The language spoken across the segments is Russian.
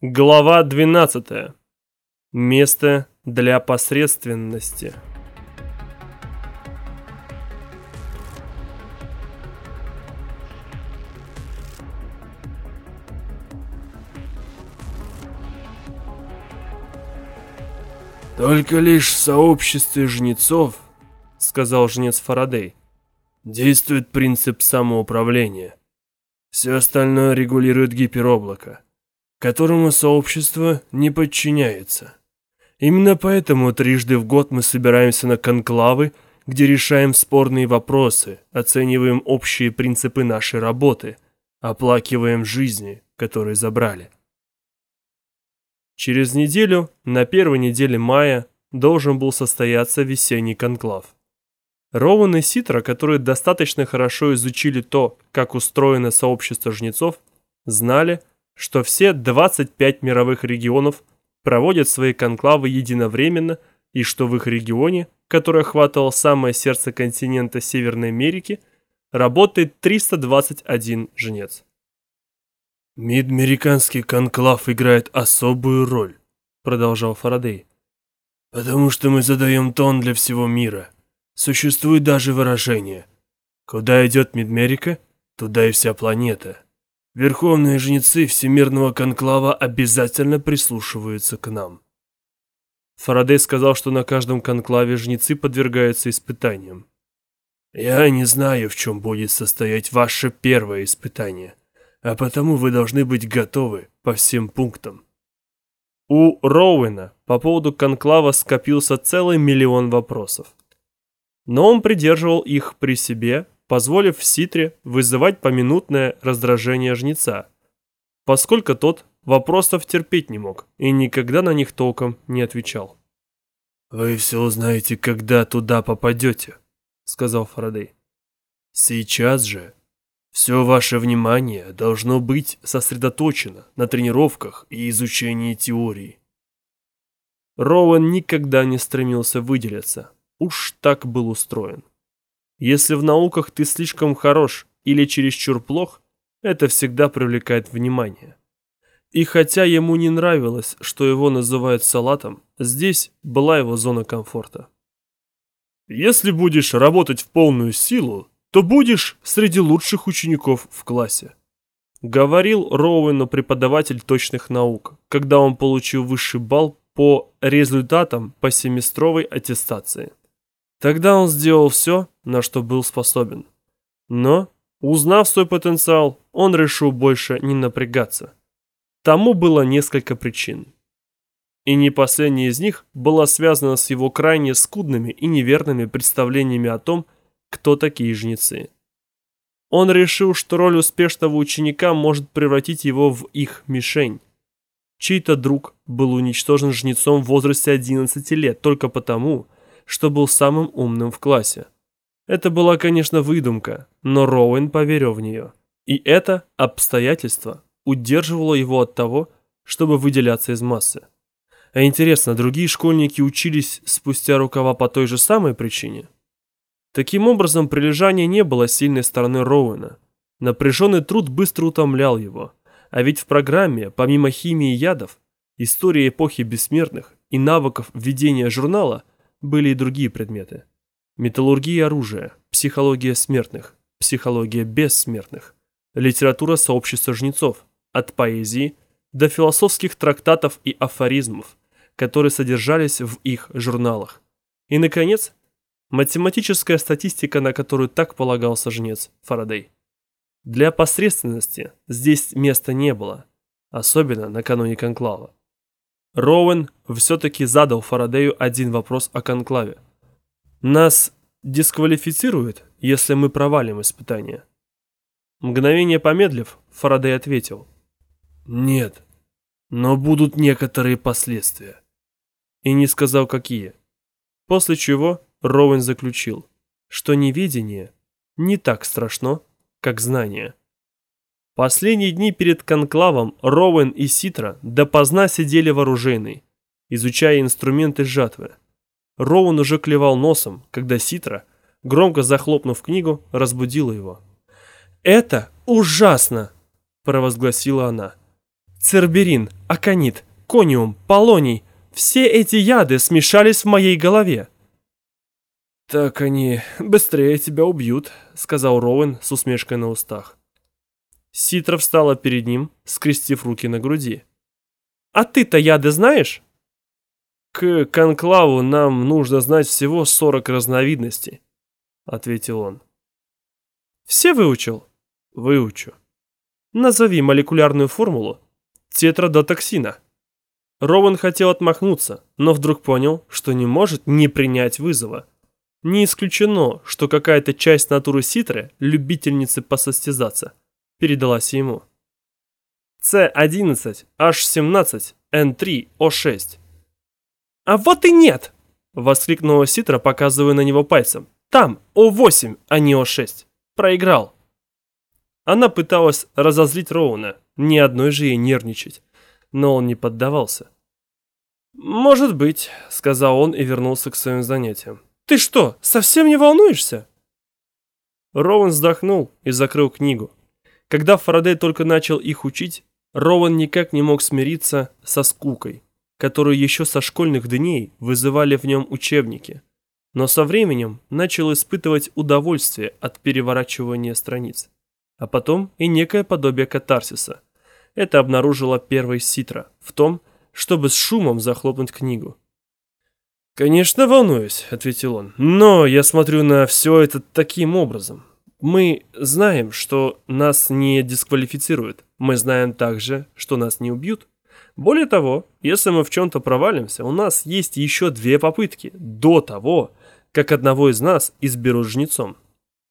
Глава 12. Место для посредственности. «Только лишь в сообществе жнецов, — сказал жнец Фарадей, — действует принцип самоуправления. Все остальное регулирует гипероблако, которому сообщество не подчиняется. Именно поэтому трижды в год мы собираемся на конклавы, где решаем спорные вопросы, оцениваем общие принципы нашей работы, оплакиваем жизни, которые забрали. Через неделю, на первой неделе мая, должен был состояться весенний конклав. Роуэн и Ситра, которые достаточно хорошо изучили то, как устроено сообщество жнецов, знали, что все 25 мировых регионов проводят свои конклавы единовременно и что в их регионе, который охватывал самое сердце континента Северной Америки, работает 321 жнец. «Мидамериканский конклав играет особую роль», — продолжал Фарадей. «Потому что мы задаем тон для всего мира. Существует даже выражение. Куда идет Мидмерика, туда и вся планета. Верховные жнецы Всемирного конклава обязательно прислушиваются к нам». Фарадей сказал, что на каждом конклаве жнецы подвергаются испытаниям. «Я не знаю, в чем будет состоять ваше первое испытание а потому вы должны быть готовы по всем пунктам. У Роуэна по поводу конклава скопился целый миллион вопросов. Но он придерживал их при себе, позволив Ситре вызывать поминутное раздражение жнеца, поскольку тот вопросов терпеть не мог и никогда на них толком не отвечал. «Вы все узнаете, когда туда попадете», — сказал Фарадей. «Сейчас же все ваше внимание должно быть сосредоточено на тренировках и изучении теории. Роуэн никогда не стремился выделиться. Уж так был устроен. Если в науках ты слишком хорош или чересчур плох, это всегда привлекает внимание. И хотя ему не нравилось, что его называют салатом, здесь была его зона комфорта. Если будешь работать в полную силу, то будешь среди лучших учеников в классе. Говорил Роуэну преподаватель точных наук, когда он получил высший балл по результатам по семестровой аттестации. Тогда он сделал все, на что был способен. Но, узнав свой потенциал, он решил больше не напрягаться. Тому было несколько причин. И не последняя из них была связана с его крайне скудными и неверными представлениями о том, кто такие жнецы. Он решил, что роль успешного ученика может превратить его в их мишень. Чей-то друг был уничтожен жнецом в возрасте 11 лет только потому, что был самым умным в классе. Это была, конечно, выдумка, но Роуэн поверил в нее. И это обстоятельство удерживало его от того, чтобы выделяться из массы. А интересно, другие школьники учились спустя рукава по той же самой причине? Таким образом, прилежание не было сильной стороны Роуэна. Напряженный труд быстро утомлял его. А ведь в программе, помимо химии ядов, истории эпохи бессмертных и навыков ведения журнала, были и другие предметы. Металлургия оружия, психология смертных, психология бессмертных, литература сообщества жнецов, от поэзии до философских трактатов и афоризмов, которые содержались в их журналах. И, наконец, Математическая статистика, на которую так полагался жнец Фарадей. Для посредственности здесь места не было, особенно накануне конклава. Роуэн все-таки задал Фарадею один вопрос о конклаве. «Нас дисквалифицируют, если мы провалим испытание?» Мгновение помедлив, Фарадей ответил. «Нет, но будут некоторые последствия». И не сказал, какие. После чего Роуэн заключил, что неведение не так страшно, как знание. Последние дни перед конклавом Роуэн и Ситра допоздна сидели вооруженные, изучая инструменты жатвы. Роуэн уже клевал носом, когда Ситра, громко захлопнув книгу, разбудила его. «Это ужасно!» – провозгласила она. Церберин, аконит, кониум, полоний – все эти яды смешались в моей голове. «Так они быстрее тебя убьют», — сказал Роуэн с усмешкой на устах. Ситра встала перед ним, скрестив руки на груди. «А ты-то яды знаешь?» «К конклаву нам нужно знать всего сорок разновидностей», — ответил он. «Все выучил?» «Выучу». «Назови молекулярную формулу тетрадотоксина». Роуэн хотел отмахнуться, но вдруг понял, что не может не принять вызова. Не исключено, что какая-то часть натуры Ситры, любительницы посостязаться, передалась ему. С11, H17, N3, O6. «А вот и нет!» — воскликнула Ситра, показывая на него пальцем. «Там, О8, а не О6. Проиграл». Она пыталась разозлить Роуна, ни одной же ей нервничать, но он не поддавался. «Может быть», — сказал он и вернулся к своим занятиям. «Ты что, совсем не волнуешься?» Роуэн вздохнул и закрыл книгу. Когда Фарадей только начал их учить, Роуэн никак не мог смириться со скукой, которую еще со школьных дней вызывали в нем учебники, но со временем начал испытывать удовольствие от переворачивания страниц, а потом и некое подобие катарсиса. Это обнаружила первая ситра в том, чтобы с шумом захлопнуть книгу. «Конечно, волнуюсь», — ответил он. «Но я смотрю на все это таким образом. Мы знаем, что нас не дисквалифицируют. Мы знаем также, что нас не убьют. Более того, если мы в чем-то провалимся, у нас есть еще две попытки до того, как одного из нас изберут жнецом.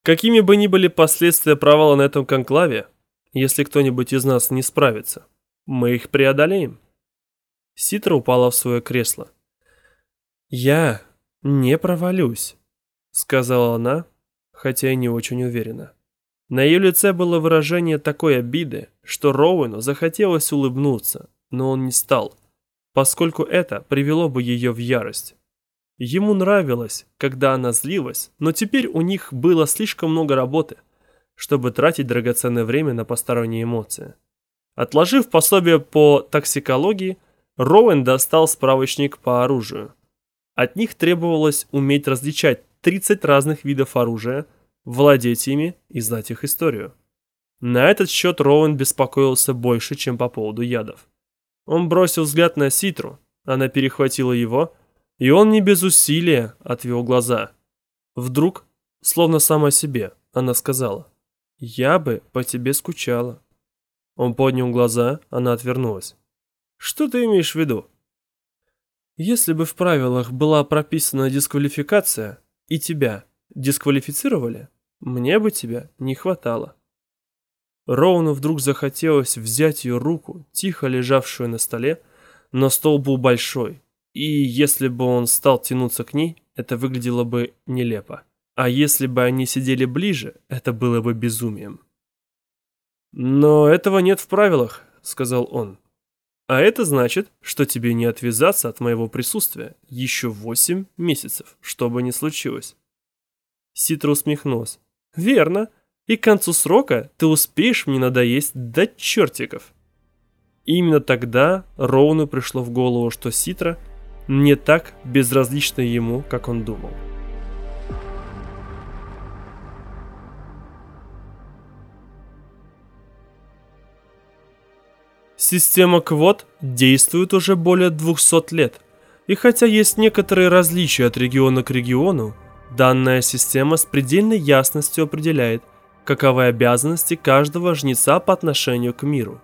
Какими бы ни были последствия провала на этом конклаве, если кто-нибудь из нас не справится, мы их преодолеем». Ситра упала в свое кресло. «Я не провалюсь», — сказала она, хотя и не очень уверенно. На ее лице было выражение такой обиды, что Роуэну захотелось улыбнуться, но он не стал, поскольку это привело бы ее в ярость. Ему нравилось, когда она злилась, но теперь у них было слишком много работы, чтобы тратить драгоценное время на посторонние эмоции. Отложив пособие по токсикологии, Роуэн достал справочник по оружию. От них требовалось уметь различать 30 разных видов оружия, владеть ими и знать их историю. На этот счет Роуэн беспокоился больше, чем по поводу ядов. Он бросил взгляд на Ситру, она перехватила его, и он не без усилия отвел глаза. Вдруг, словно сама себе, она сказала, «Я бы по тебе скучала». Он поднял глаза, она отвернулась. «Что ты имеешь в виду?» Если бы в правилах была прописана дисквалификация, и тебя дисквалифицировали, мне бы тебя не хватало. Роуну вдруг захотелось взять ее руку, тихо лежавшую на столе, но стол был большой, и если бы он стал тянуться к ней, это выглядело бы нелепо. А если бы они сидели ближе, это было бы безумием. «Но этого нет в правилах», — сказал он. А это значит, что тебе не отвязаться от моего присутствия еще восемь месяцев, что бы ни случилось. Ситра усмехнулась. Верно. И к концу срока ты успеешь мне надоесть до чертиков. именно тогда Роуну пришло в голову, что Ситра не так безразлична ему, как он думал. Система квот действует уже более 200 лет, и хотя есть некоторые различия от региона к региону, данная система с предельной ясностью определяет, каковы обязанности каждого жнеца по отношению к миру.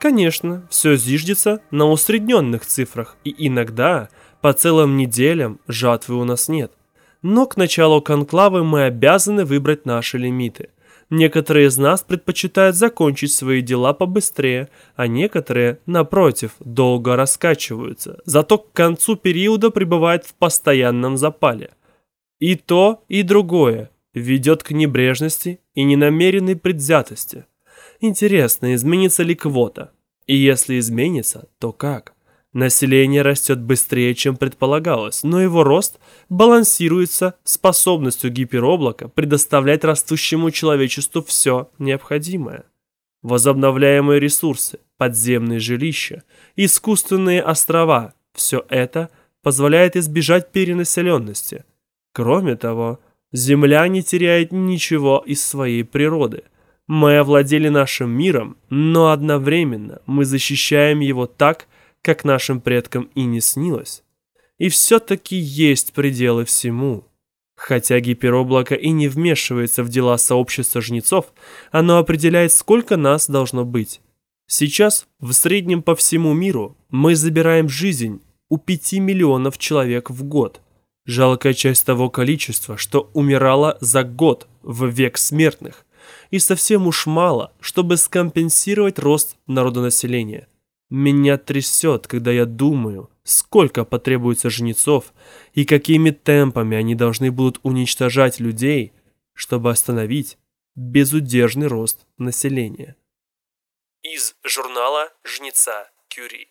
Конечно, все зиждется на усредненных цифрах, и иногда по целым неделям жатвы у нас нет. Но к началу конклавы мы обязаны выбрать наши лимиты – Некоторые из нас предпочитают закончить свои дела побыстрее, а некоторые, напротив, долго раскачиваются, зато к концу периода пребывают в постоянном запале. И то, и другое ведет к небрежности и ненамеренной предвзятости. Интересно, изменится ли квота? И если изменится, то как? Население растет быстрее, чем предполагалось, но его рост балансируется способностью гипероблака предоставлять растущему человечеству все необходимое. Возобновляемые ресурсы, подземные жилища, искусственные острова – все это позволяет избежать перенаселенности. Кроме того, Земля не теряет ничего из своей природы. Мы овладели нашим миром, но одновременно мы защищаем его так, как нашим предкам и не снилось. И все-таки есть пределы всему. Хотя гипероблако и не вмешивается в дела сообщества жнецов, оно определяет, сколько нас должно быть. Сейчас, в среднем по всему миру, мы забираем жизнь у 5 миллионов человек в год. Жалкая часть того количества, что умирало за год в век смертных. И совсем уж мало, чтобы скомпенсировать рост народонаселения. Меня трясет, когда я думаю, сколько потребуется жнецов и какими темпами они должны будут уничтожать людей, чтобы остановить безудержный рост населения. Из журнала «Жнеца Кюри»